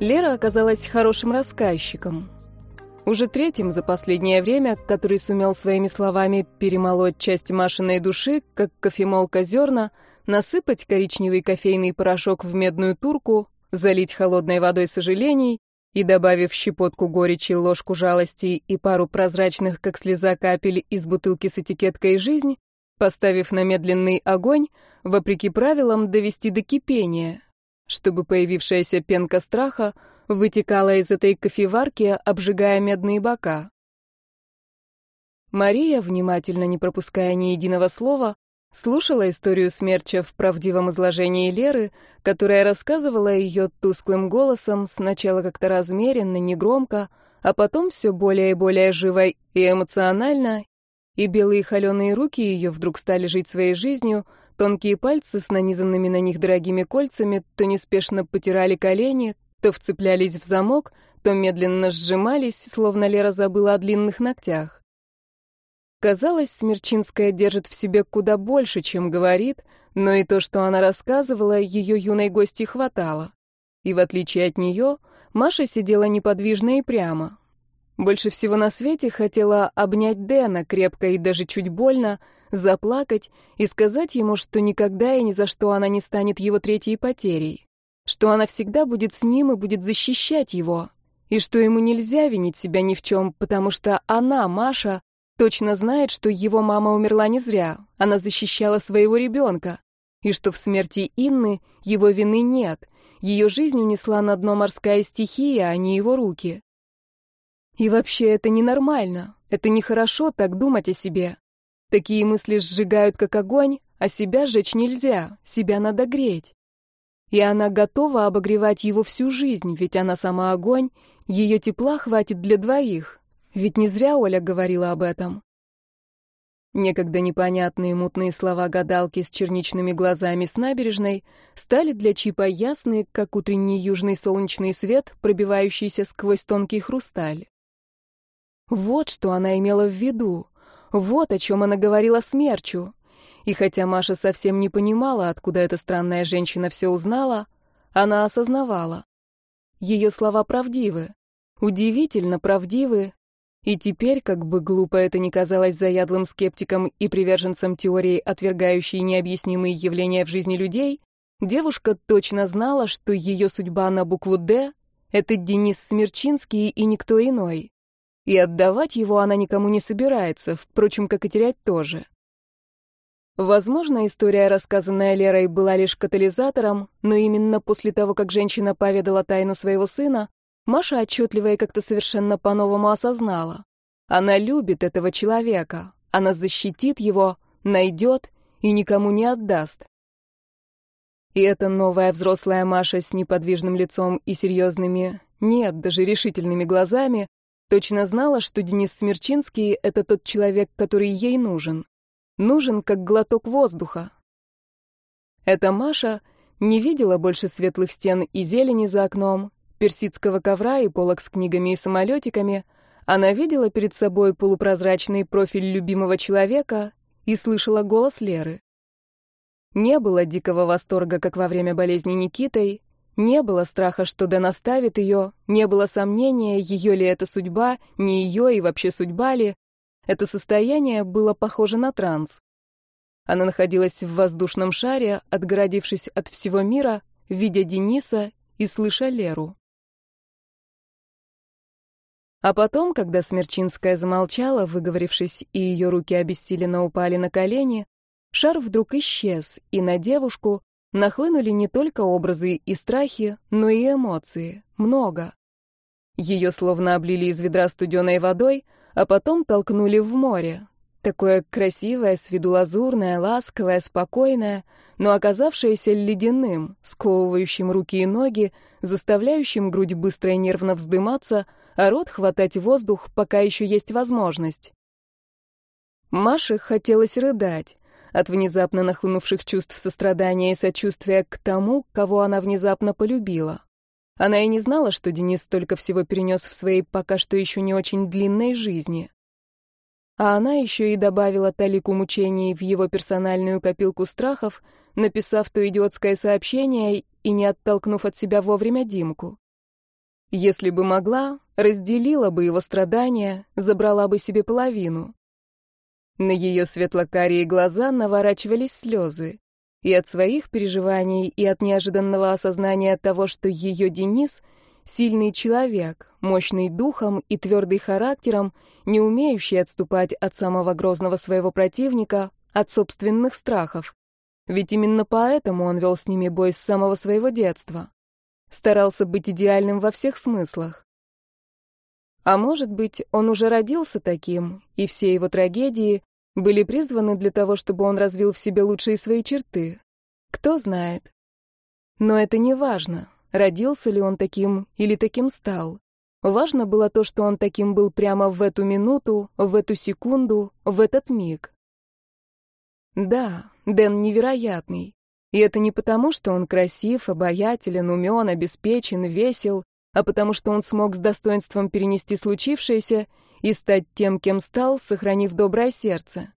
Лера оказалась хорошим рассказчиком. Уже третьим за последнее время, который сумел своими словами перемолоть часть Машиной души, как кофемолка зерна, насыпать коричневый кофейный порошок в медную турку, залить холодной водой сожалений и, добавив щепотку горечи, ложку жалости и пару прозрачных, как слеза капель из бутылки с этикеткой «Жизнь», поставив на медленный огонь, вопреки правилам довести до кипения, чтобы появившаяся пенка страха вытекала из этой кофеварки, обжигая медные бока. Мария, внимательно не пропуская ни единого слова, слушала историю смерча в правдивом изложении Леры, которая рассказывала ее тусклым голосом, сначала как-то размеренно, негромко, а потом все более и более живо и эмоционально, и белые холеные руки ее вдруг стали жить своей жизнью, тонкие пальцы с нанизанными на них дорогими кольцами то неспешно потирали колени, то вцеплялись в замок, то медленно сжимались, словно Лера забыла о длинных ногтях. Казалось, Смерчинская держит в себе куда больше, чем говорит, но и то, что она рассказывала, ее юной гости хватало. И в отличие от нее, Маша сидела неподвижно и прямо, больше всего на свете хотела обнять Дэна крепко и даже чуть больно, заплакать и сказать ему, что никогда и ни за что она не станет его третьей потерей, что она всегда будет с ним и будет защищать его, и что ему нельзя винить себя ни в чем, потому что она, Маша, точно знает, что его мама умерла не зря, она защищала своего ребенка, и что в смерти Инны его вины нет, ее жизнь унесла на дно морская стихия, а не его руки. И вообще это ненормально. Это нехорошо так думать о себе. Такие мысли сжигают как огонь, а себя сжечь нельзя, себя надо греть. И она готова обогревать его всю жизнь, ведь она сама огонь, ее тепла хватит для двоих. Ведь не зря Оля говорила об этом. Некогда непонятные мутные слова гадалки с черничными глазами с набережной стали для Чипа ясны, как утренний южный солнечный свет, пробивающийся сквозь тонкий хрусталь. Вот что она имела в виду. Вот о чем она говорила смерчу. И хотя Маша совсем не понимала, откуда эта странная женщина все узнала, она осознавала. Ее слова правдивы. Удивительно правдивы. И теперь, как бы глупо это ни казалось заядлым скептиком и приверженцем теории, отвергающей необъяснимые явления в жизни людей, девушка точно знала, что ее судьба на букву «Д» — это Денис Смерчинский и никто иной. И отдавать его она никому не собирается, впрочем, как и терять тоже. Возможно, история, рассказанная Лерой, была лишь катализатором, но именно после того, как женщина поведала тайну своего сына, Маша отчетливо и как-то совершенно по-новому осознала. Она любит этого человека, она защитит его, найдет и никому не отдаст. И эта новая взрослая Маша с неподвижным лицом и серьезными, нет, даже решительными глазами, Точно знала, что Денис Смерчинский — это тот человек, который ей нужен. Нужен, как глоток воздуха. Эта Маша не видела больше светлых стен и зелени за окном, персидского ковра и полок с книгами и самолетиками. Она видела перед собой полупрозрачный профиль любимого человека и слышала голос Леры. Не было дикого восторга, как во время болезни Никитой, не было страха, что Дэн оставит ее, не было сомнения, ее ли это судьба, не ее и вообще судьба ли. Это состояние было похоже на транс. Она находилась в воздушном шаре, отгородившись от всего мира, видя Дениса и слыша Леру. А потом, когда Смерчинская замолчала, выговорившись, и ее руки обессиленно упали на колени, шар вдруг исчез, и на девушку нахлынули не только образы и страхи, но и эмоции. Много. Ее словно облили из ведра студеной водой, а потом толкнули в море. Такое красивое, с виду лазурное, ласковое, спокойное, но оказавшееся ледяным, сковывающим руки и ноги, заставляющим грудь быстро и нервно вздыматься, а рот хватать воздух, пока еще есть возможность. Маше хотелось рыдать, от внезапно нахлынувших чувств сострадания и сочувствия к тому, кого она внезапно полюбила. Она и не знала, что Денис столько всего перенес в своей пока что еще не очень длинной жизни. А она еще и добавила талику мучений в его персональную копилку страхов, написав то идиотское сообщение и не оттолкнув от себя вовремя Димку. Если бы могла, разделила бы его страдания, забрала бы себе половину. На ее светло-карие глаза наворачивались слезы. И от своих переживаний, и от неожиданного осознания того, что ее Денис — сильный человек, мощный духом и твердый характером, не умеющий отступать от самого грозного своего противника, от собственных страхов. Ведь именно поэтому он вел с ними бой с самого своего детства. Старался быть идеальным во всех смыслах. А может быть, он уже родился таким, и все его трагедии были призваны для того, чтобы он развил в себе лучшие свои черты. Кто знает. Но это не важно, родился ли он таким или таким стал. Важно было то, что он таким был прямо в эту минуту, в эту секунду, в этот миг. Да, Дэн невероятный. И это не потому, что он красив, обаятелен, умен, обеспечен, весел, а потому что он смог с достоинством перенести случившееся и стать тем, кем стал, сохранив доброе сердце.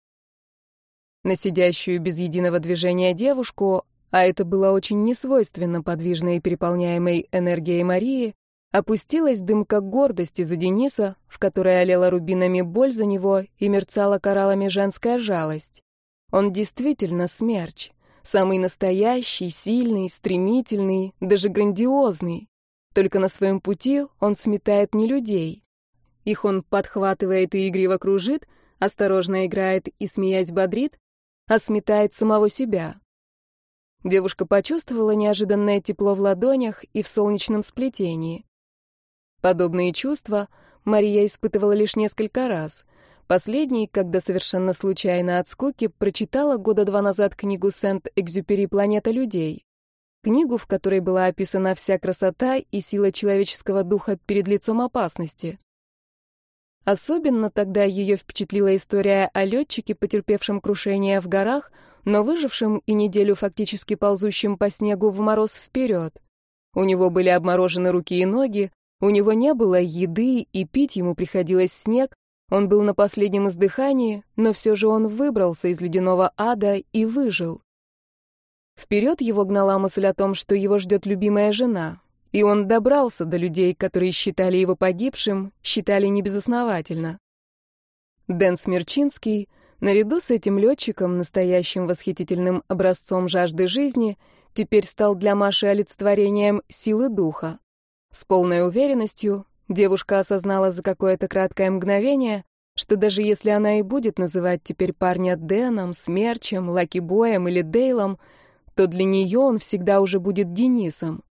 На сидящую без единого движения девушку, а это было очень несвойственно подвижной и переполняемой энергией Марии, опустилась дымка гордости за Дениса, в которой олела рубинами боль за него и мерцала кораллами женская жалость. Он действительно смерч. Самый настоящий, сильный, стремительный, даже грандиозный. Только на своем пути он сметает не людей. Их он подхватывает и игриво кружит, осторожно играет и, смеясь, бодрит, а сметает самого себя. Девушка почувствовала неожиданное тепло в ладонях и в солнечном сплетении. Подобные чувства Мария испытывала лишь несколько раз — Последний, когда совершенно случайно от скуки, прочитала года два назад книгу Сент-Экзюпери «Планета людей». Книгу, в которой была описана вся красота и сила человеческого духа перед лицом опасности. Особенно тогда ее впечатлила история о летчике, потерпевшем крушение в горах, но выжившем и неделю фактически ползущем по снегу в мороз вперед. У него были обморожены руки и ноги, у него не было еды, и пить ему приходилось снег, он был на последнем издыхании, но все же он выбрался из ледяного ада и выжил. Вперед его гнала мысль о том, что его ждет любимая жена, и он добрался до людей, которые считали его погибшим, считали небезосновательно. Дэн Смерчинский, наряду с этим летчиком, настоящим восхитительным образцом жажды жизни, теперь стал для Маши олицетворением силы духа. С полной уверенностью Девушка осознала за какое-то краткое мгновение, что даже если она и будет называть теперь парня Дэном, Смерчем, Лакибоем или Дейлом, то для нее он всегда уже будет Денисом,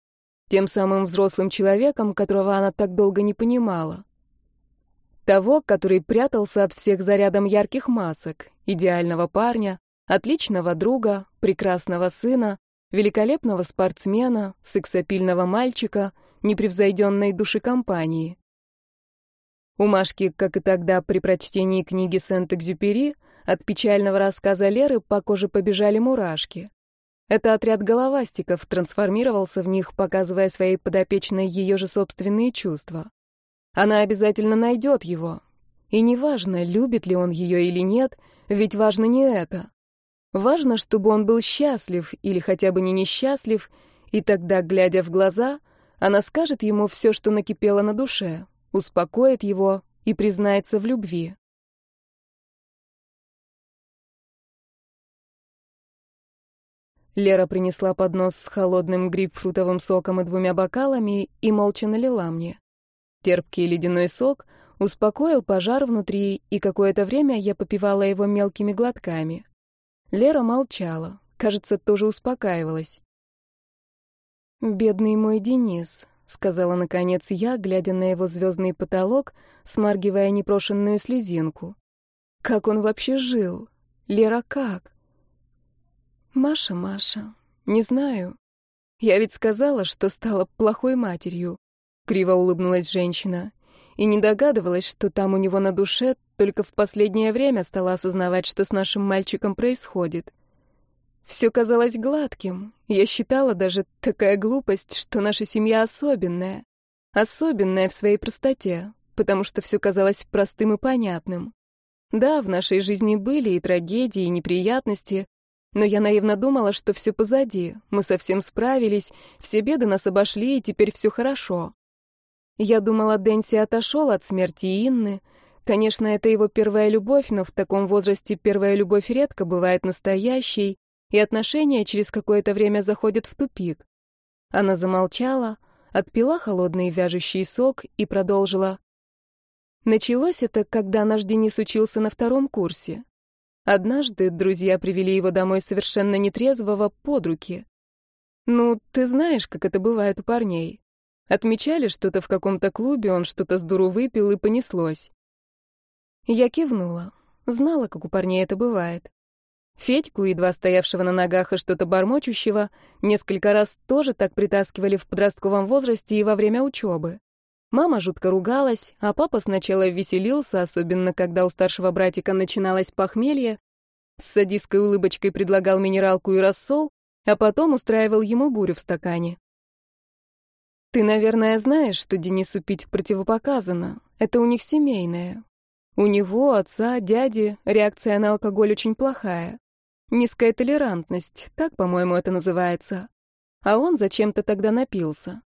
тем самым взрослым человеком, которого она так долго не понимала. Того, который прятался от всех за рядом ярких масок, идеального парня, отличного друга, прекрасного сына, великолепного спортсмена, сексапильного мальчика — непревзойденной души компании. У Машки, как и тогда при прочтении книги Сент-Экзюпери, от печального рассказа Леры по коже побежали мурашки. Это отряд головастиков трансформировался в них, показывая своей подопечной ее же собственные чувства. Она обязательно найдет его. И неважно, любит ли он ее или нет, ведь важно не это. Важно, чтобы он был счастлив или хотя бы не несчастлив, и тогда, глядя в глаза, она скажет ему все, что накипело на душе, успокоит его и признается в любви. Лера принесла поднос с холодным грейпфрутовым соком и двумя бокалами и молча налила мне. Терпкий ледяной сок успокоил пожар внутри, и какое-то время я попивала его мелкими глотками. Лера молчала, кажется, тоже успокаивалась. «Бедный мой Денис», — сказала наконец я, глядя на его звездный потолок, смаргивая непрошенную слезинку. «Как он вообще жил? Лера как?» «Маша, Маша, не знаю. Я ведь сказала, что стала плохой матерью», — криво улыбнулась женщина. И не догадывалась, что там у него на душе, только в последнее время стала осознавать, что с нашим мальчиком происходит. Все казалось гладким. Я считала даже такая глупость, что наша семья особенная. Особенная в своей простоте, потому что все казалось простым и понятным. Да, в нашей жизни были и трагедии, и неприятности, но я наивно думала, что все позади, мы совсем справились, все беды нас обошли, и теперь все хорошо. Я думала, Дэнси отошел от смерти Инны. Конечно, это его первая любовь, но в таком возрасте первая любовь редко бывает настоящей, и отношения через какое-то время заходят в тупик. Она замолчала, отпила холодный вяжущий сок и продолжила. Началось это, когда наш Денис учился на втором курсе. Однажды друзья привели его домой совершенно нетрезвого под руки. Ну, ты знаешь, как это бывает у парней. Отмечали что-то в каком-то клубе, он что-то с дуру выпил и понеслось. Я кивнула. Знала, как у парней это бывает. Федьку, едва стоявшего на ногах и что-то бормочущего, несколько раз тоже так притаскивали в подростковом возрасте и во время учебы. Мама жутко ругалась, а папа сначала веселился, особенно когда у старшего братика начиналось похмелье, с садистской улыбочкой предлагал минералку и рассол, а потом устраивал ему бурю в стакане. Ты, наверное, знаешь, что Денису пить противопоказано. Это у них семейное. У него, отца, дяди, реакция на алкоголь очень плохая. Низкая толерантность, так, по-моему, это называется. А он зачем-то тогда напился.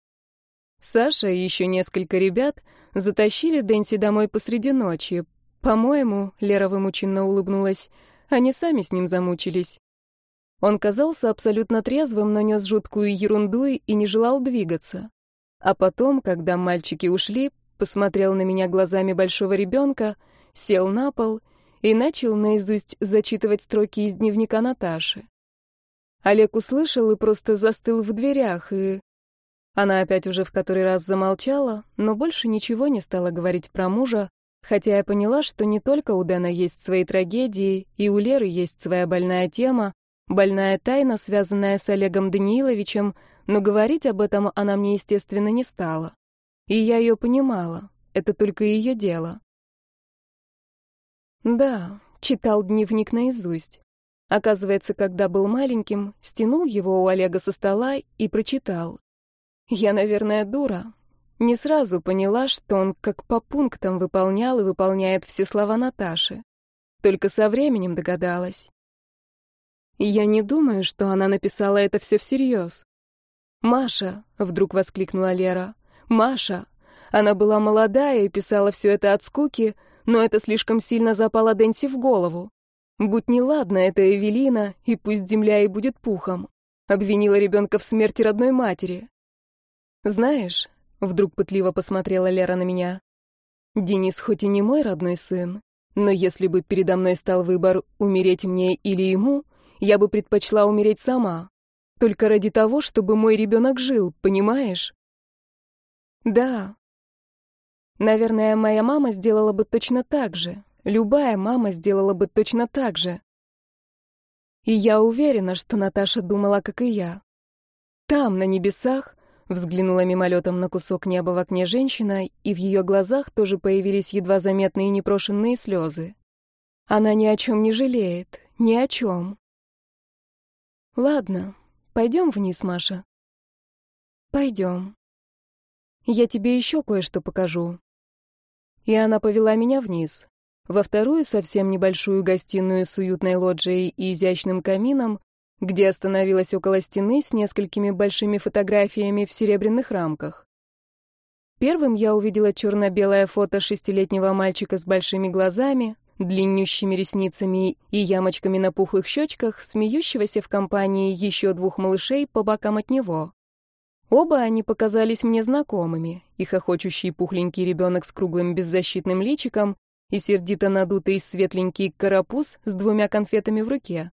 Саша и еще несколько ребят затащили Дэнси домой посреди ночи. По-моему, Лера вымученно улыбнулась, они сами с ним замучились. Он казался абсолютно трезвым, но нес жуткую ерунду и не желал двигаться. А потом, когда мальчики ушли, посмотрел на меня глазами большого ребенка, сел на пол и начал наизусть зачитывать строки из дневника Наташи. Олег услышал и просто застыл в дверях, и... Она опять уже в который раз замолчала, но больше ничего не стала говорить про мужа, хотя я поняла, что не только у Дэна есть свои трагедии, и у Леры есть своя больная тема, больная тайна, связанная с Олегом Данииловичем, но говорить об этом она мне, естественно, не стала. И я ее понимала, это только ее дело. Да, читал дневник наизусть. Оказывается, когда был маленьким, стянул его у Олега со стола и прочитал. Я, наверное, дура. Не сразу поняла, что он как по пунктам выполнял и выполняет все слова Наташи. Только со временем догадалась. Я не думаю, что она написала это все всерьез. «Маша!» — вдруг воскликнула Лера. «Маша!» Она была молодая и писала все это от скуки, но это слишком сильно запало Дэнси в голову. Будь неладно, это Эвелина, и пусть земля и будет пухом. Обвинила ребенка в смерти родной матери. Знаешь, вдруг пытливо посмотрела Лера на меня. Денис хоть и не мой родной сын, но если бы передо мной стал выбор умереть мне или ему, я бы предпочла умереть сама. Только ради того, чтобы мой ребенок жил, понимаешь? Да, Наверное, моя мама сделала бы точно так же. Любая мама сделала бы точно так же. И я уверена, что Наташа думала, как и я. Там, на небесах, взглянула мимолетом на кусок неба в окне женщина, и в ее глазах тоже появились едва заметные непрошенные слезы. Она ни о чем не жалеет, ни о чем. Ладно, пойдем вниз, Маша. Пойдем. Я тебе еще кое-что покажу и она повела меня вниз, во вторую совсем небольшую гостиную с уютной лоджией и изящным камином, где остановилась около стены с несколькими большими фотографиями в серебряных рамках. Первым я увидела черно-белое фото шестилетнего мальчика с большими глазами, длиннющими ресницами и ямочками на пухлых щечках, смеющегося в компании еще двух малышей по бокам от него. Оба они показались мне знакомыми, и хохочущий пухленький ребенок с круглым беззащитным личиком, и сердито надутый светленький карапуз с двумя конфетами в руке.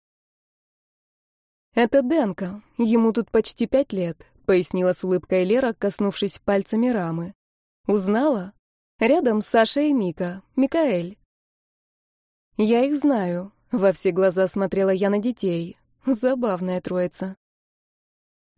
«Это Денка, ему тут почти пять лет», — пояснила с улыбкой Лера, коснувшись пальцами рамы. «Узнала? Рядом Саша и Мика, Микаэль». «Я их знаю», — во все глаза смотрела я на детей. Забавная троица.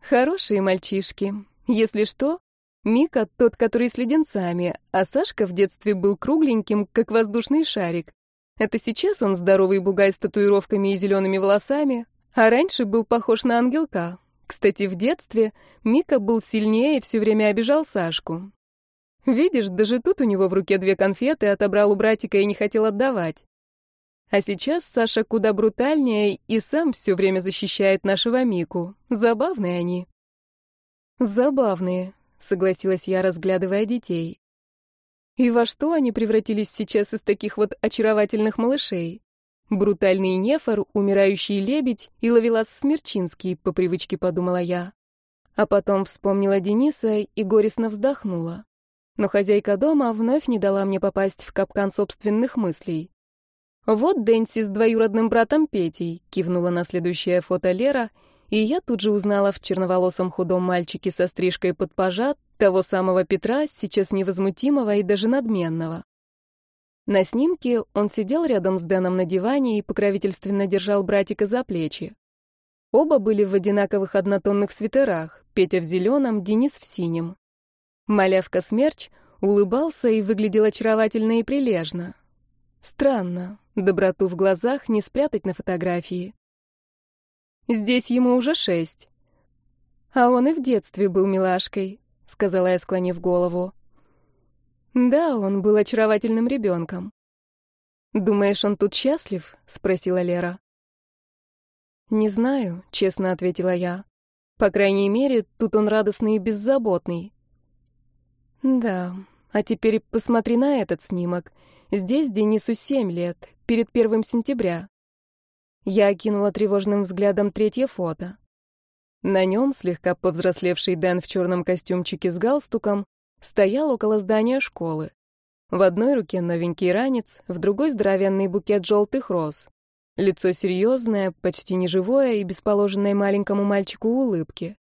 Хорошие мальчишки. Если что, Мика тот, который с леденцами, а Сашка в детстве был кругленьким, как воздушный шарик. Это сейчас он здоровый бугай с татуировками и зелеными волосами, а раньше был похож на ангелка. Кстати, в детстве Мика был сильнее и все время обижал Сашку. Видишь, даже тут у него в руке две конфеты отобрал у братика и не хотел отдавать. А сейчас Саша куда брутальнее и сам все время защищает нашего Мику. Забавные они. Забавные. согласилась я, разглядывая детей. И во что они превратились сейчас из таких вот очаровательных малышей? Брутальный нефор, умирающий лебедь и ловелас Смерчинский, по привычке подумала я. А потом вспомнила Дениса и горестно вздохнула. Но хозяйка дома вновь не дала мне попасть в капкан собственных мыслей. «Вот Дэнси с двоюродным братом Петей», — кивнула на следующее фото Лера, и я тут же узнала в черноволосом худом мальчике со стрижкой под пожат того самого Петра, сейчас невозмутимого и даже надменного. На снимке он сидел рядом с Дэном на диване и покровительственно держал братика за плечи. Оба были в одинаковых однотонных свитерах, Петя в зеленом, Денис в синем. Малявка Смерч улыбался и выглядел очаровательно и прилежно. Странно, доброту в глазах не спрятать на фотографии. Здесь ему уже шесть. А он и в детстве был милашкой, сказала я, склонив голову. Да, он был очаровательным ребенком. Думаешь, он тут счастлив? спросила Лера. Не знаю, честно ответила я. По крайней мере, тут он радостный и беззаботный. Да, а теперь посмотри на этот снимок. Здесь Денису семь лет, перед первым сентября. Я окинула тревожным взглядом третье фото. На нем слегка повзрослевший Дэн в черном костюмчике с галстуком стоял около здания школы. В одной руке новенький ранец, в другой здоровенный букет желтых роз. Лицо серьезное, почти неживое и бесположенное маленькому мальчику улыбки.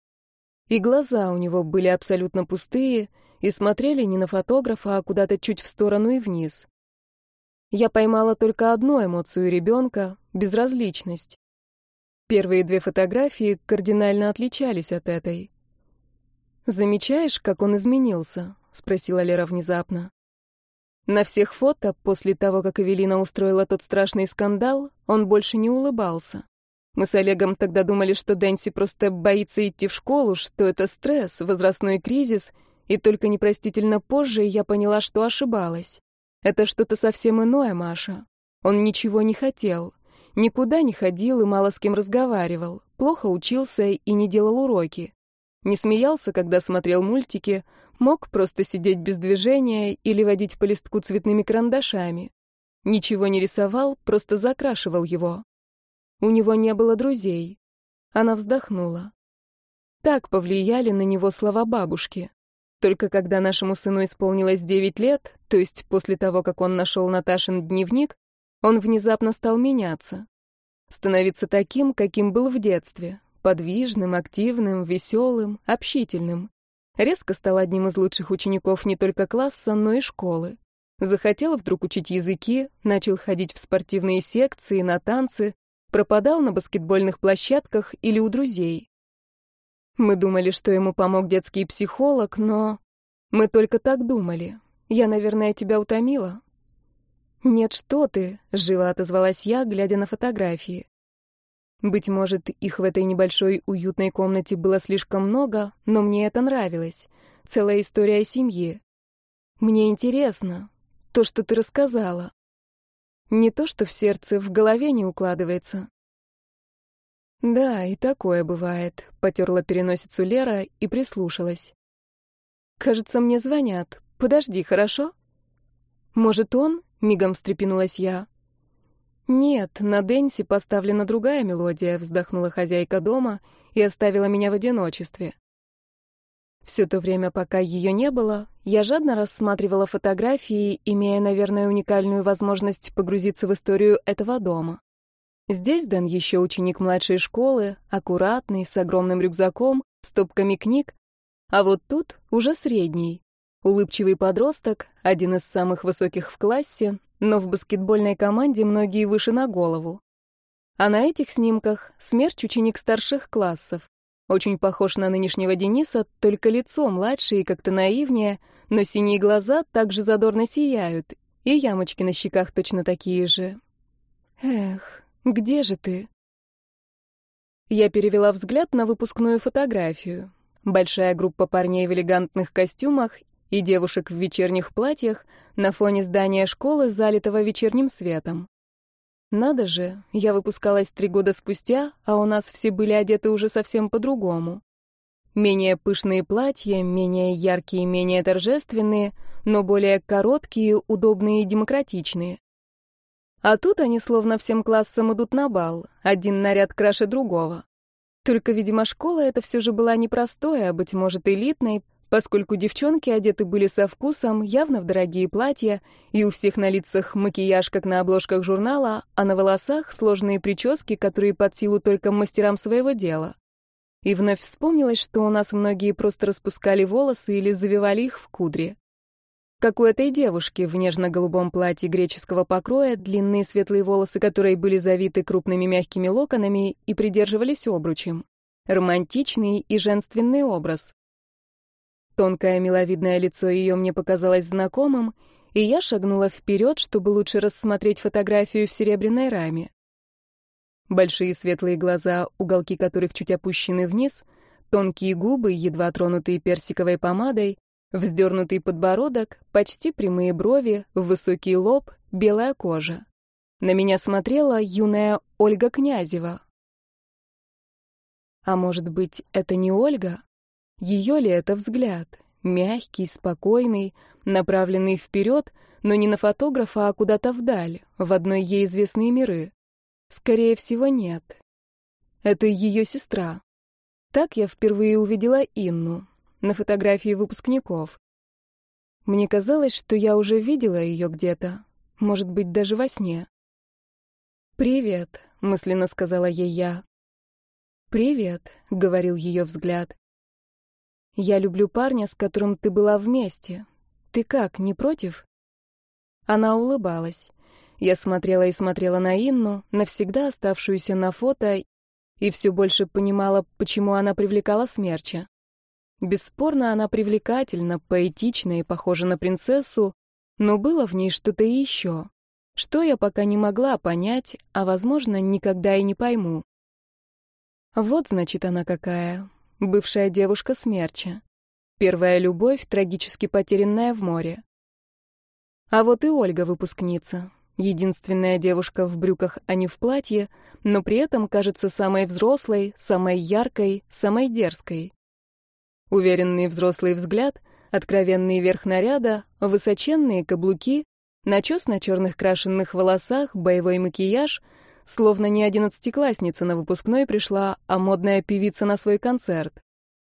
И глаза у него были абсолютно пустые и смотрели не на фотографа, а куда-то чуть в сторону и вниз. Я поймала только одну эмоцию ребенка — безразличность. Первые две фотографии кардинально отличались от этой. «Замечаешь, как он изменился?» — спросила Лера внезапно. На всех фото, после того, как Эвелина устроила тот страшный скандал, он больше не улыбался. Мы с Олегом тогда думали, что Дэнси просто боится идти в школу, что это стресс, возрастной кризис, и только непростительно позже я поняла, что ошибалась. Это что-то совсем иное, Маша. Он ничего не хотел. Никуда не ходил и мало с кем разговаривал. Плохо учился и не делал уроки. Не смеялся, когда смотрел мультики, мог просто сидеть без движения или водить по листку цветными карандашами. Ничего не рисовал, просто закрашивал его. У него не было друзей. Она вздохнула. Так повлияли на него слова бабушки. Только когда нашему сыну исполнилось 9 лет, то есть после того, как он нашел Наташин дневник, он внезапно стал меняться. Становиться таким, каким был в детстве. Подвижным, активным, веселым, общительным. Резко стал одним из лучших учеников не только класса, но и школы. Захотел вдруг учить языки, начал ходить в спортивные секции, на танцы, пропадал на баскетбольных площадках или у друзей. Мы думали, что ему помог детский психолог, но... Мы только так думали. Я, наверное, тебя утомила. Нет, что ты, живо отозвалась я, глядя на фотографии. Быть может, их в этой небольшой уютной комнате было слишком много, но мне это нравилось. Целая история семьи. Мне интересно то, что ты рассказала. Не то, что в сердце, в голове не укладывается. «Да, и такое бывает», — потерла переносицу Лера и прислушалась. «Кажется, мне звонят. Подожди, хорошо?» «Может, он?» — мигом встрепенулась я. «Нет, на Дэнси поставлена другая мелодия», — вздохнула хозяйка дома и оставила меня в одиночестве. Все то время, пока ее не было, я жадно рассматривала фотографии, имея, наверное, уникальную возможность погрузиться в историю этого дома. Здесь Дэн еще ученик младшей школы, аккуратный, с огромным рюкзаком, стопками книг, а вот тут уже средний. Улыбчивый подросток, один из самых высоких в классе, но в баскетбольной команде многие выше на голову. А на этих снимках смерч ученик старших классов. Очень похож на нынешнего Дениса, только лицо младше и как-то наивнее, но синие глаза также задорно сияют, и ямочки на щеках точно такие же. Эх, где же ты?» Я перевела взгляд на выпускную фотографию. Большая группа парней в элегантных костюмах и девушек в вечерних платьях на фоне здания школы, залитого вечерним светом. Надо же, я выпускалась три года спустя, а у нас все были одеты уже совсем по-другому. Менее пышные платья, менее яркие, менее торжественные, но более короткие, удобные и демократичные. А тут они словно всем классом идут на бал, один наряд краше другого. Только, видимо, школа это все же была непростой, а, быть может, элитной, поскольку девчонки одеты были со вкусом, явно в дорогие платья, и у всех на лицах макияж, как на обложках журнала, а на волосах сложные прически, которые под силу только мастерам своего дела. И вновь вспомнилось, что у нас многие просто распускали волосы или завивали их в кудри. Как у этой девушки в нежно-голубом платье греческого покроя, длинные светлые волосы которой были завиты крупными мягкими локонами и придерживались обручем. Романтичный и женственный образ. Тонкое миловидное лицо ее мне показалось знакомым, и я шагнула вперед, чтобы лучше рассмотреть фотографию в серебряной раме. Большие светлые глаза, уголки которых чуть опущены вниз, тонкие губы, едва тронутые персиковой помадой, Вздернутый подбородок, почти прямые брови, высокий лоб, белая кожа. На меня смотрела юная Ольга Князева. А может быть, это не Ольга? Ее ли это взгляд? Мягкий, спокойный, направленный вперед, но не на фотографа, а куда-то вдаль, в одной ей известные миры. Скорее всего, нет. Это ее сестра. Так я впервые увидела Инну, на фотографии выпускников. Мне казалось, что я уже видела ее где-то, может быть, даже во сне. «Привет», — мысленно сказала ей я. «Привет», — говорил ее взгляд. «Я люблю парня, с которым ты была вместе. Ты как, не против?» Она улыбалась. Я смотрела и смотрела на Инну, навсегда оставшуюся на фото, и все больше понимала, почему она привлекала смерча. Бесспорно, она привлекательна, поэтична и похожа на принцессу, но было в ней что-то еще, что я пока не могла понять, а, возможно, никогда и не пойму. Вот, значит, она какая. Бывшая девушка смерча. Первая любовь, трагически потерянная в море. А вот и Ольга выпускница. Единственная девушка в брюках, а не в платье, но при этом кажется самой взрослой, самой яркой, самой дерзкой. Уверенный взрослый взгляд, откровенный верх наряда, высоченные каблуки, начес на черных крашенных волосах, боевой макияж, словно не одиннадцатиклассница на выпускной пришла, а модная певица на свой концерт.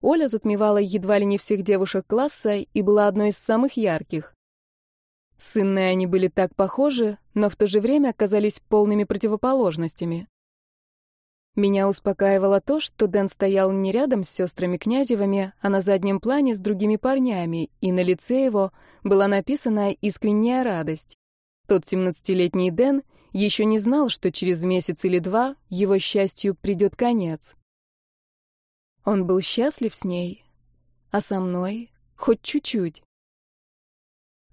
Оля затмевала едва ли не всех девушек класса и была одной из самых ярких. С Инной они были так похожи, но в то же время оказались полными противоположностями. Меня успокаивало то, что Дэн стоял не рядом с сестрами Князевыми, а на заднем плане с другими парнями, и на лице его была написана искренняя радость. Тот семнадцатилетний Дэн еще не знал, что через месяц или два его счастью придет конец. Он был счастлив с ней, а со мной хоть чуть-чуть.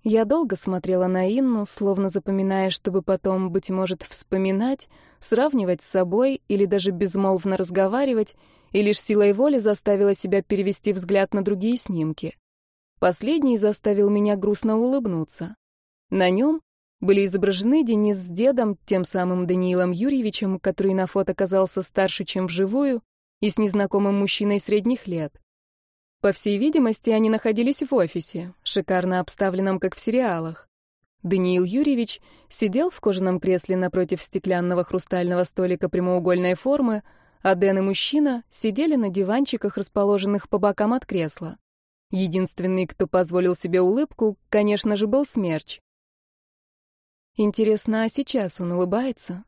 Я долго смотрела на Инну, словно запоминая, чтобы потом, быть может, вспоминать, сравнивать с собой или даже безмолвно разговаривать, и лишь силой воли заставила себя перевести взгляд на другие снимки. Последний заставил меня грустно улыбнуться. На нем были изображены Денис с дедом, тем самым Даниилом Юрьевичем, который на фото казался старше, чем вживую, и с незнакомым мужчиной средних лет. По всей видимости, они находились в офисе, шикарно обставленном, как в сериалах. Даниил Юрьевич сидел в кожаном кресле напротив стеклянного хрустального столика прямоугольной формы, а Дэн и мужчина сидели на диванчиках, расположенных по бокам от кресла. Единственный, кто позволил себе улыбку, конечно же, был Смерч. Интересно, а сейчас он улыбается?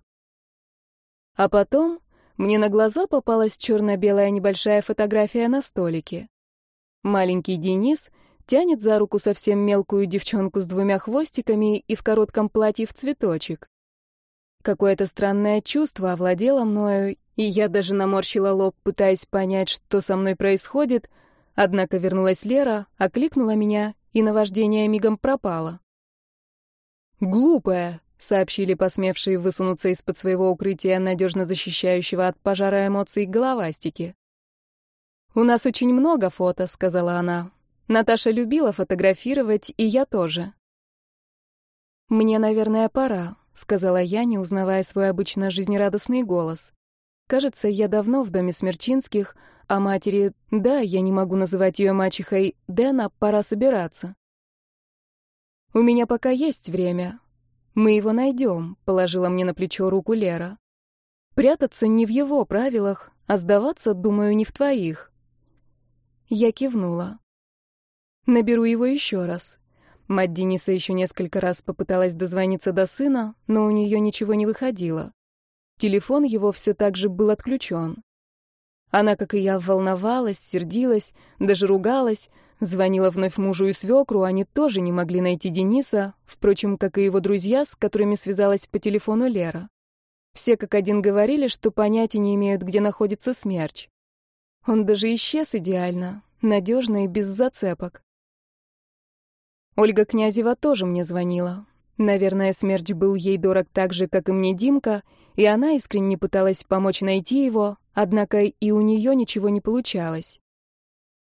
А потом мне на глаза попалась черно-белая небольшая фотография на столике. Маленький Денис тянет за руку совсем мелкую девчонку с двумя хвостиками и в коротком платье в цветочек. Какое-то странное чувство овладело мною, и я даже наморщила лоб, пытаясь понять, что со мной происходит, однако вернулась Лера, окликнула меня, и наваждение мигом пропало. «Глупая», — сообщили посмевшие высунуться из-под своего укрытия, надежно защищающего от пожара эмоций, головастики. «У нас очень много фото», — сказала она. «Наташа любила фотографировать, и я тоже». «Мне, наверное, пора», — сказала я, не узнавая свой обычно жизнерадостный голос. «Кажется, я давно в доме Смерчинских, о матери, да, я не могу называть ее мачехой, Дэна, пора собираться. У меня пока есть время. Мы его найдем, положила мне на плечо руку Лера. Прятаться не в его правилах, а сдаваться, думаю, не в твоих. Я кивнула. Наберу его еще раз. Мать Дениса еще несколько раз попыталась дозвониться до сына, но у нее ничего не выходило. Телефон его все так же был отключен. Она, как и я, волновалась, сердилась, даже ругалась, звонила вновь мужу и свекру, они тоже не могли найти Дениса, впрочем, как и его друзья, с которыми связалась по телефону Лера. Все как один говорили, что понятия не имеют, где находится смерч. Он даже исчез идеально, надежно и без зацепок. Ольга Князева тоже мне звонила. Наверное, смерч был ей дорог так же, как и мне Димка, и она искренне пыталась помочь найти его, однако и у нее ничего не получалось.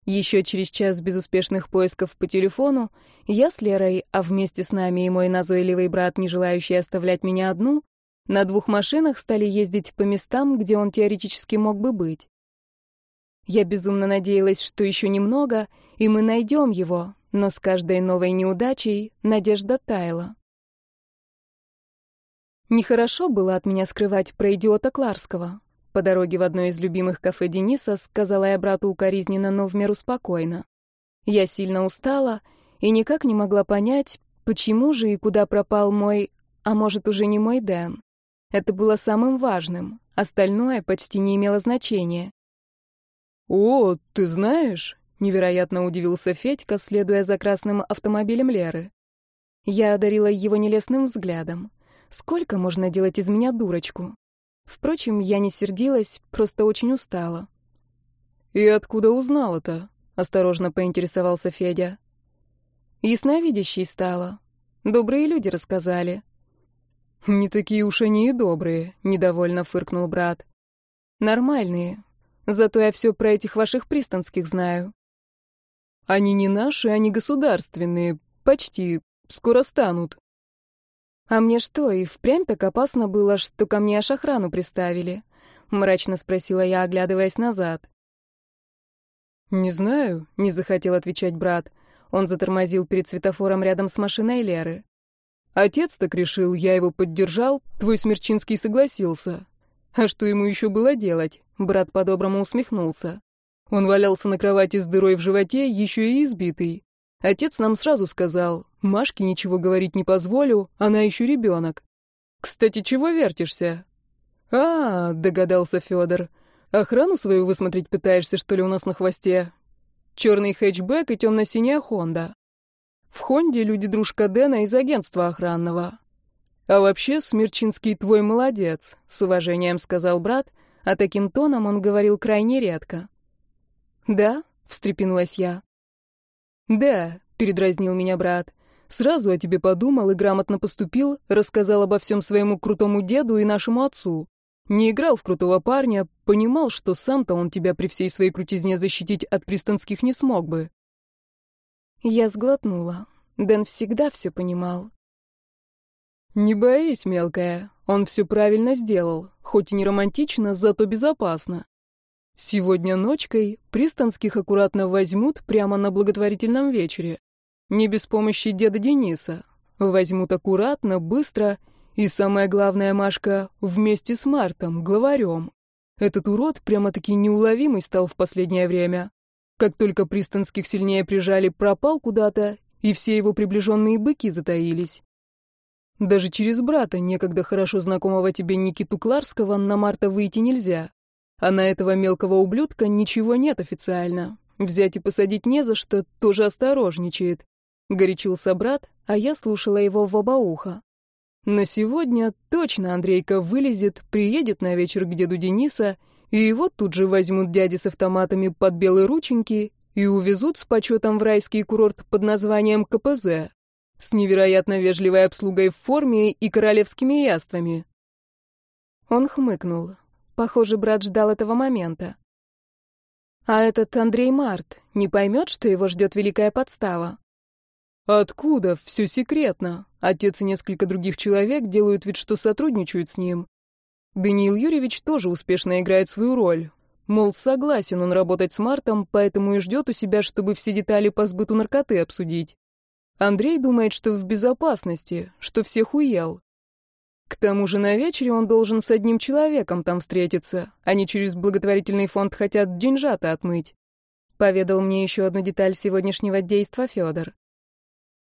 Еще через час безуспешных поисков по телефону я с Лерой, а вместе с нами и мой назойливый брат, не желающий оставлять меня одну, на двух машинах стали ездить по местам, где он теоретически мог бы быть. Я безумно надеялась, что еще немного, и мы найдем его, но с каждой новой неудачей надежда таяла. Нехорошо было от меня скрывать про идиота Кларского. По дороге в одно из любимых кафе Дениса сказала я брату укоризненно, но в меру спокойно. Я сильно устала и никак не могла понять, почему же и куда пропал мой, а может уже не мой Дэн. Это было самым важным, остальное почти не имело значения. «О, ты знаешь?» Невероятно удивился Федька, следуя за красным автомобилем Леры. Я одарила его нелестным взглядом. Сколько можно делать из меня дурочку? Впрочем, я не сердилась, просто очень устала. «И откуда узнал это?» — осторожно поинтересовался Федя. Ясновидящей стала. Добрые люди рассказали. «Не такие уж они и добрые», — недовольно фыркнул брат. «Нормальные. Зато я все про этих ваших пристанских знаю. Они не наши, они государственные. Почти. Скоро станут. А мне что, и впрямь так опасно было, что ко мне аж охрану приставили? Мрачно спросила я, оглядываясь назад. Не знаю, не захотел отвечать брат. Он затормозил перед светофором рядом с машиной Леры. Отец так решил, я его поддержал, твой Смерчинский согласился. А что ему еще было делать? Брат по-доброму усмехнулся. Он валялся на кровати с дырой в животе, еще и избитый. Отец нам сразу сказал, Машке ничего говорить не позволю, она еще ребенок. Кстати, чего вертишься? А, догадался Федор. Охрану свою высмотреть пытаешься, что ли, у нас на хвосте? Черный хэтчбэк и темно-синяя Хонда. В Хонде люди дружка Дэна из агентства охранного. А вообще, Смерчинский твой молодец, с уважением сказал брат, а таким тоном он говорил крайне редко. «Да?» — встрепенулась я. «Да», — передразнил меня брат. «Сразу о тебе подумал и грамотно поступил, рассказал обо всем своему крутому деду и нашему отцу. Не играл в крутого парня, понимал, что сам-то он тебя при всей своей крутизне защитить от пристанских не смог бы». Я сглотнула. Дэн всегда все понимал. «Не боись, мелкая, он все правильно сделал, хоть и не романтично, зато безопасно. Сегодня ночкой пристанских аккуратно возьмут прямо на благотворительном вечере. Не без помощи деда Дениса. Возьмут аккуратно, быстро и, самое главное, Машка, вместе с Мартом, главарем. Этот урод прямо-таки неуловимый стал в последнее время. Как только пристанских сильнее прижали, пропал куда-то, и все его приближенные быки затаились. Даже через брата, некогда хорошо знакомого тебе Никиту Кларского, на Марта выйти нельзя. А на этого мелкого ублюдка ничего нет официально. Взять и посадить не за что, тоже осторожничает. Горячился брат, а я слушала его в оба уха. На сегодня точно Андрейка вылезет, приедет на вечер к деду Дениса, и его тут же возьмут дяди с автоматами под белые рученьки и увезут с почетом в райский курорт под названием КПЗ, с невероятно вежливой обслугой в форме и королевскими яствами. Он хмыкнул. Похоже, брат ждал этого момента. А этот Андрей Март не поймет, что его ждет великая подстава. Откуда? Все секретно. Отец и несколько других человек делают вид, что сотрудничают с ним. Даниил Юрьевич тоже успешно играет свою роль. Мол, согласен он работать с Мартом, поэтому и ждет у себя, чтобы все детали по сбыту наркоты обсудить. Андрей думает, что в безопасности, что всех уел. К тому же на вечере он должен с одним человеком там встретиться. Они через благотворительный фонд хотят деньжата отмыть. Поведал мне еще одну деталь сегодняшнего действа Федор.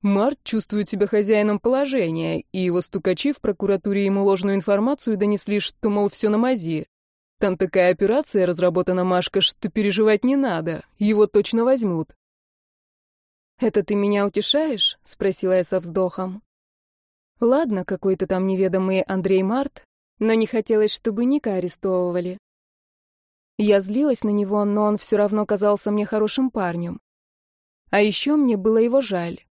Март чувствует себя хозяином положения, и его стукачи в прокуратуре ему ложную информацию донесли, что, мол, все на мази. Там такая операция разработана, Машка, что переживать не надо, его точно возьмут. «Это ты меня утешаешь?» — спросила я со вздохом. «Ладно, какой-то там неведомый Андрей Март, но не хотелось, чтобы Ника арестовывали. Я злилась на него, но он все равно казался мне хорошим парнем. А еще мне было его жаль.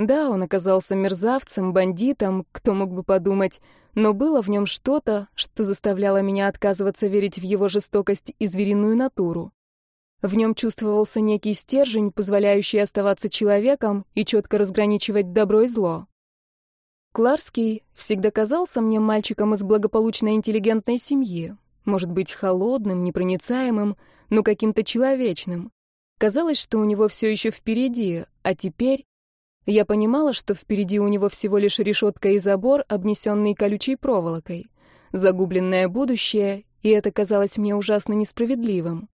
Да, он оказался мерзавцем, бандитом, кто мог бы подумать, но было в нем что-то, что заставляло меня отказываться верить в его жестокость и звериную натуру. В нем чувствовался некий стержень, позволяющий оставаться человеком и четко разграничивать добро и зло. Кларский всегда казался мне мальчиком из благополучной интеллигентной семьи, может быть, холодным, непроницаемым, но каким-то человечным. Казалось, что у него все еще впереди, а теперь я понимала, что впереди у него всего лишь решетка и забор, обнесенный колючей проволокой. Загубленное будущее, и это казалось мне ужасно несправедливым.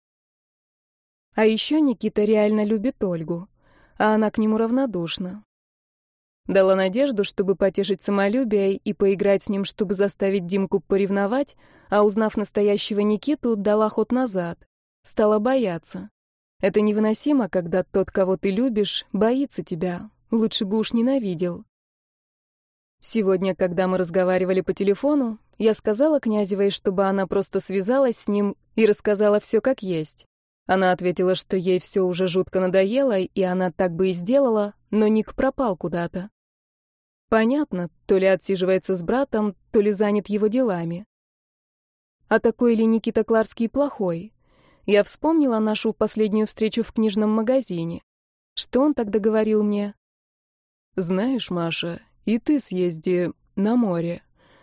А еще Никита реально любит Ольгу, а она к нему равнодушна. Дала надежду, чтобы потешить самолюбие и поиграть с ним, чтобы заставить Димку поревновать, а узнав настоящего Никиту, дала ход назад. Стала бояться. Это невыносимо, когда тот, кого ты любишь, боится тебя, Лучше бы уж ненавидел. Сегодня, когда мы разговаривали по телефону, я сказала Князевой, чтобы она просто связалась с ним и рассказала все как есть. Она ответила, что ей все уже жутко надоело, и она так бы и сделала, но Ник пропал куда-то. Понятно, то ли отсиживается с братом, то ли занят его делами. А такой ли Никита Кларский плохой? Я вспомнила нашу последнюю встречу в книжном магазине. Что он тогда говорил мне? Знаешь, Маша, и ты съезди на море.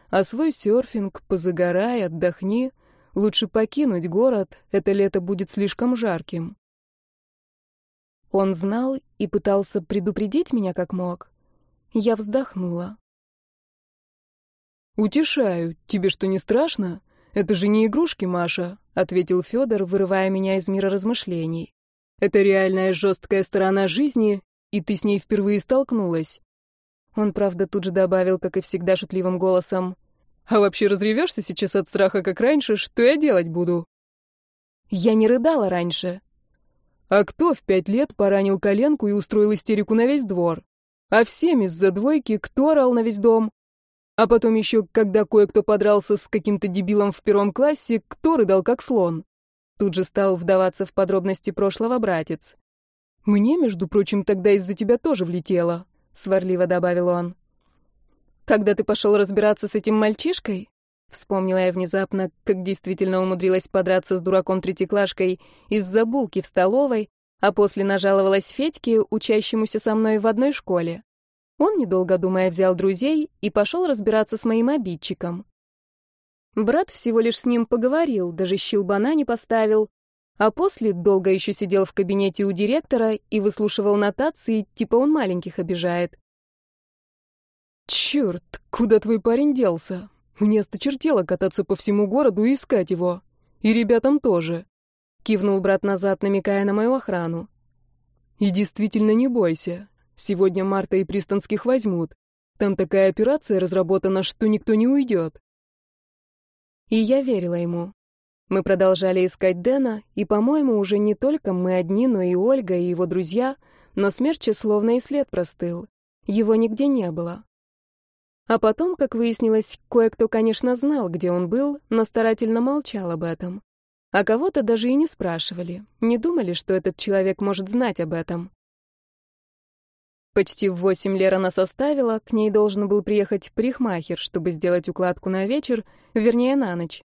А свой серфинг позагорай, отдохни. Лучше покинуть город, это лето будет слишком жарким. Он знал и пытался предупредить меня как мог. Я вздохнула. «Утешаю. Тебе что, не страшно? Это же не игрушки, Маша», — ответил Федор, вырывая меня из мира размышлений. «Это реальная жесткая сторона жизни, и ты с ней впервые столкнулась. Он, правда, тут же добавил, как и всегда, шутливым голосом. «А вообще разревешься сейчас от страха, как раньше? Что я делать буду?» «Я не рыдала раньше». «А кто в пять лет поранил коленку и устроил истерику на весь двор? А всем из-за двойки кто орал на весь дом? А потом еще, когда кое-кто подрался с каким-то дебилом в первом классе, кто рыдал как слон?» Тут же стал вдаваться в подробности прошлого братец. «Мне, между прочим, тогда из-за тебя тоже влетело», — сварливо добавил он. «Когда ты пошел разбираться с этим мальчишкой?» Вспомнила я внезапно, как действительно умудрилась подраться с дураком-третьеклашкой из-за булки в столовой, а после нажаловалась Федьке, учащемуся со мной в одной школе. Он, недолго думая, взял друзей и пошел разбираться с моим обидчиком. Брат всего лишь с ним поговорил, даже щелбана не поставил, а после долго еще сидел в кабинете у директора и выслушивал нотации, типа он маленьких обижает. «Черт, куда твой парень делся? Мне осточертело кататься по всему городу и искать его. И ребятам тоже», — кивнул брат назад, намекая на мою охрану. «И действительно не бойся. Сегодня Марта и Пристанских возьмут. Там такая операция разработана, что никто не уйдет». И я верила ему. Мы продолжали искать Дэна, и, по-моему, уже не только мы одни, но и Ольга, и его друзья, но смерча словно и след простыл. Его нигде не было. А потом, как выяснилось, кое-кто, конечно, знал, где он был, но старательно молчал об этом. А кого-то даже и не спрашивали, не думали, что этот человек может знать об этом. Почти в восемь Лера нас оставила, к ней должен был приехать парикмахер, чтобы сделать укладку на вечер, вернее, на ночь.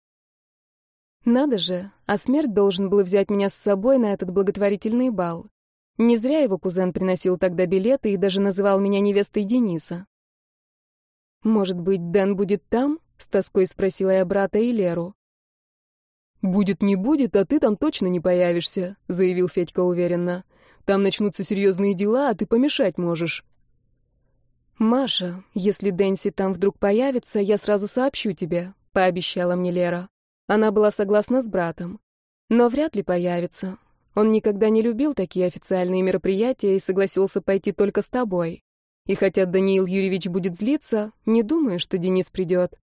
Надо же, а смерть должен был взять меня с собой на этот благотворительный бал. Не зря его кузен приносил тогда билеты и даже называл меня невестой Дениса. «Может быть, Дэн будет там?» — с тоской спросила я брата и Леру. «Будет не будет, а ты там точно не появишься», — заявил Федька уверенно. «Там начнутся серьезные дела, а ты помешать можешь». «Маша, если Дэнси там вдруг появится, я сразу сообщу тебе», — пообещала мне Лера. Она была согласна с братом. «Но вряд ли появится. Он никогда не любил такие официальные мероприятия и согласился пойти только с тобой. И хотя Даниил Юрьевич будет злиться, не думаю, что Денис придет».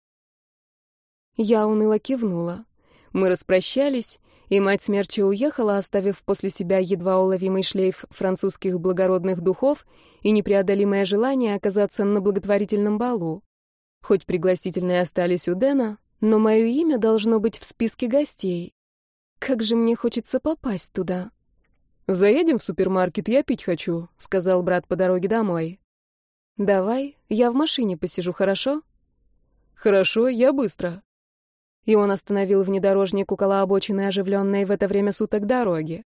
Я уныло кивнула. Мы распрощались, и мать смерча уехала, оставив после себя едва уловимый шлейф французских благородных духов и непреодолимое желание оказаться на благотворительном балу. Хоть пригласительные остались у Дэна, но мое имя должно быть в списке гостей. Как же мне хочется попасть туда. «Заедем в супермаркет, я пить хочу», — сказал брат по дороге домой. «Давай, я в машине посижу, хорошо?» «Хорошо, я быстро» и он остановил внедорожник около обочины оживленной в это время суток дороги.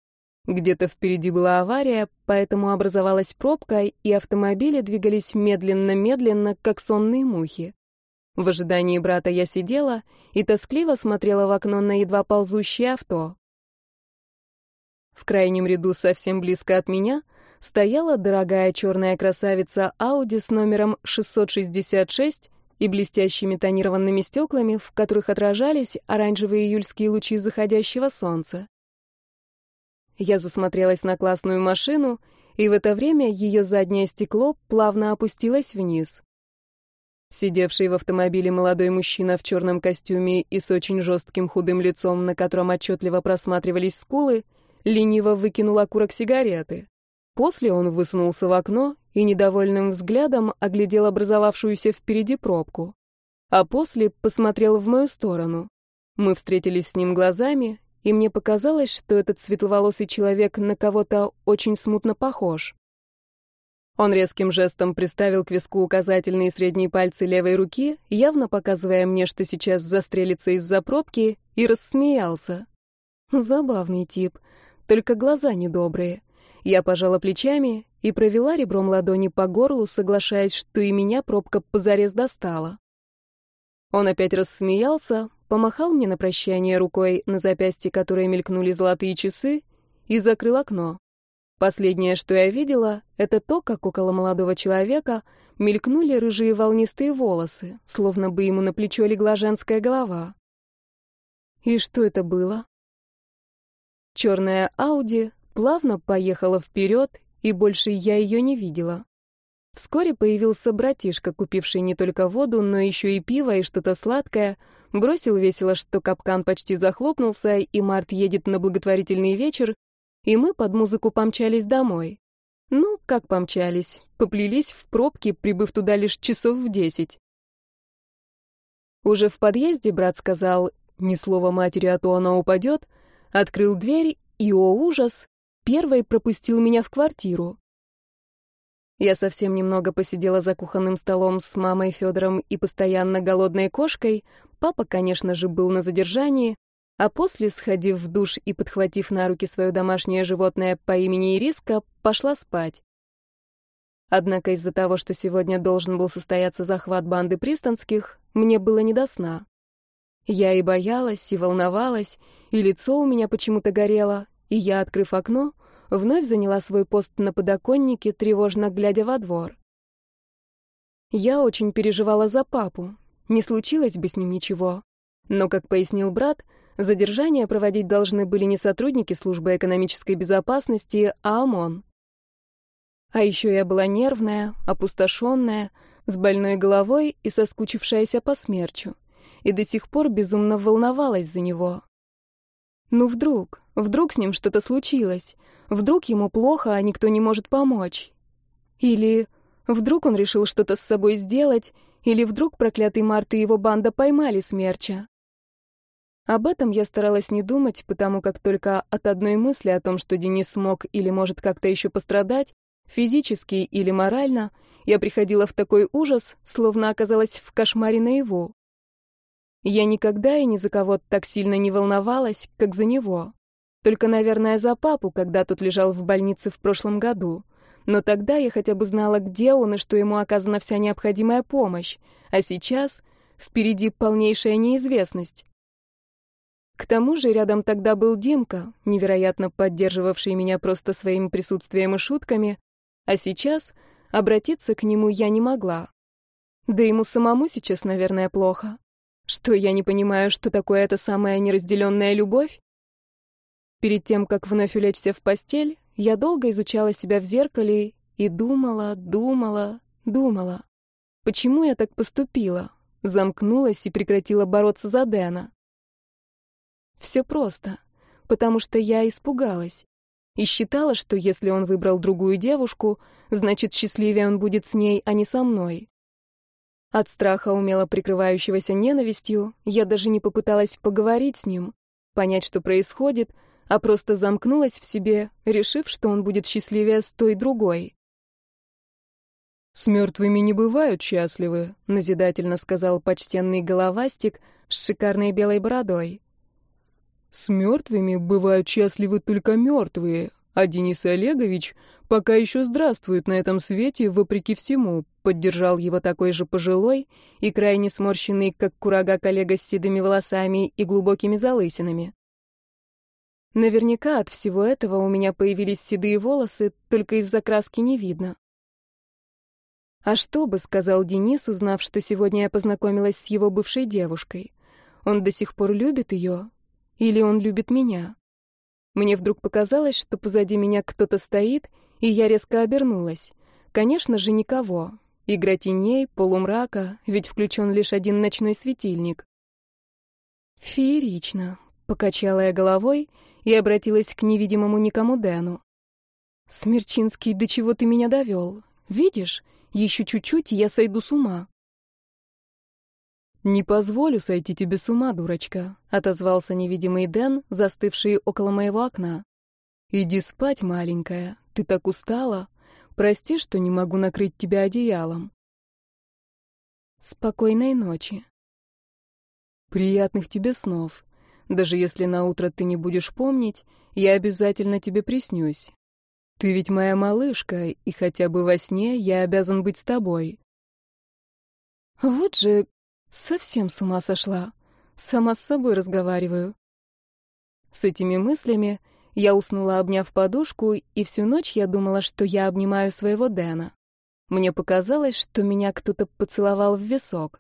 Где-то впереди была авария, поэтому образовалась пробка, и автомобили двигались медленно-медленно, как сонные мухи. В ожидании брата я сидела и тоскливо смотрела в окно на едва ползущее авто. В крайнем ряду, совсем близко от меня, стояла дорогая черная красавица Audi с номером 666 и блестящими тонированными стеклами, в которых отражались оранжевые июльские лучи заходящего солнца. Я засмотрелась на классную машину, и в это время ее заднее стекло плавно опустилось вниз. Сидевший в автомобиле молодой мужчина в черном костюме и с очень жестким худым лицом, на котором отчетливо просматривались скулы, лениво выкинул окурок сигареты. После он высунулся в окно и недовольным взглядом оглядел образовавшуюся впереди пробку. А после посмотрел в мою сторону. Мы встретились с ним глазами, и мне показалось, что этот светловолосый человек на кого-то очень смутно похож. Он резким жестом приставил к виску указательные и средние пальцы левой руки, явно показывая мне, что сейчас застрелится из-за пробки, и рассмеялся. Забавный тип, только глаза недобрые. Я пожала плечами и провела ребром ладони по горлу, соглашаясь, что и меня пробка позарез достала. Он опять рассмеялся, помахал мне на прощание рукой, на запястье которой мелькнули золотые часы, и закрыл окно. Последнее, что я видела, это то, как около молодого человека мелькнули рыжие волнистые волосы, словно бы ему на плечо легла женская голова. И что это было? Черная Ауди плавно поехала вперед, и больше я ее не видела. Вскоре появился братишка, купивший не только воду, но еще и пиво и что-то сладкое, бросил весело, что капкан почти захлопнулся, и Март едет на благотворительный вечер, и мы под музыку помчались домой. Ну, как помчались, поплелись в пробке, прибыв туда лишь часов в десять. Уже в подъезде брат сказал, ни слова матери, а то она упадет, открыл дверь, и, о ужас, первой пропустил меня в квартиру. Я совсем немного посидела за кухонным столом с мамой Федором и постоянно голодной кошкой. Папа, конечно же, был на задержании, а после, сходив в душ и подхватив на руки свое домашнее животное по имени Ириска, пошла спать. Однако из-за того, что сегодня должен был состояться захват банды пристанских, мне было не до сна. Я и боялась, и волновалась, и лицо у меня почему-то горело, и я, открыв окно, вновь заняла свой пост на подоконнике, тревожно глядя во двор. Я очень переживала за папу. Не случилось бы с ним ничего. Но, как пояснил брат, задержание проводить должны были не сотрудники службы экономической безопасности, а ОМОН. А еще я была нервная, опустошенная, с больной головой и соскучившаяся по смерчу. И до сих пор безумно волновалась за него. Ну вдруг, вдруг с ним что-то случилось. Вдруг ему плохо, а никто не может помочь. Или вдруг он решил что-то с собой сделать, или вдруг проклятый Март и его банда поймали смерча. Об этом я старалась не думать, потому как только от одной мысли о том, что Денис смог или может как-то еще пострадать, физически или морально, я приходила в такой ужас, словно оказалась в кошмаре наяву. Я никогда и ни за кого так сильно не волновалась, как за него. Только, наверное, за папу, когда тот лежал в больнице в прошлом году. Но тогда я хотя бы знала, где он и что ему оказана вся необходимая помощь. А сейчас впереди полнейшая неизвестность. К тому же рядом тогда был Димка, невероятно поддерживавший меня просто своим присутствием и шутками, а сейчас обратиться к нему я не могла. Да ему самому сейчас, наверное, плохо. Что, я не понимаю, что такое эта самая неразделенная любовь? Перед тем, как вновь улечься в постель, я долго изучала себя в зеркале и думала, думала, думала. Почему я так поступила? Замкнулась и прекратила бороться за Дэна. Все просто. Потому что я испугалась. И считала, что если он выбрал другую девушку, значит, счастливее он будет с ней, а не со мной. От страха, умело прикрывающегося ненавистью, я даже не попыталась поговорить с ним, понять, что происходит, а просто замкнулась в себе, решив, что он будет счастливее с той другой. «С мертвыми не бывают счастливы», — назидательно сказал почтенный головастик с шикарной белой бородой. С мертвыми бывают счастливы только мертвые, а Денис Олегович пока еще здравствует на этом свете, вопреки всему, поддержал его такой же пожилой и крайне сморщенный, как курага коллега с седыми волосами и глубокими залысинами. Наверняка от всего этого у меня появились седые волосы, только из-за краски не видно. А что бы сказал Денис, узнав, что сегодня я познакомилась с его бывшей девушкой? Он до сих пор любит ее, или он любит меня? Мне вдруг показалось, что позади меня кто-то стоит, и я резко обернулась. Конечно же, никого. Игра теней, полумрака, ведь включен лишь один ночной светильник. Феерично. Покачала я головой и обратилась к невидимому никому Дэну. «Смерчинский, до чего ты меня довел? Видишь, еще чуть-чуть, и я сойду с ума». «Не позволю сойти тебе с ума, дурочка», — отозвался невидимый Дэн, застывший около моего окна. «Иди спать, маленькая, ты так устала. Прости, что не могу накрыть тебя одеялом». «Спокойной ночи». «Приятных тебе снов. Даже если на утро ты не будешь помнить, я обязательно тебе приснюсь. Ты ведь моя малышка, и хотя бы во сне я обязан быть с тобой». «Вот же Совсем с ума сошла. Сама с собой разговариваю. С этими мыслями я уснула, обняв подушку, и всю ночь я думала, что я обнимаю своего Дэна. Мне показалось, что меня кто-то поцеловал в висок.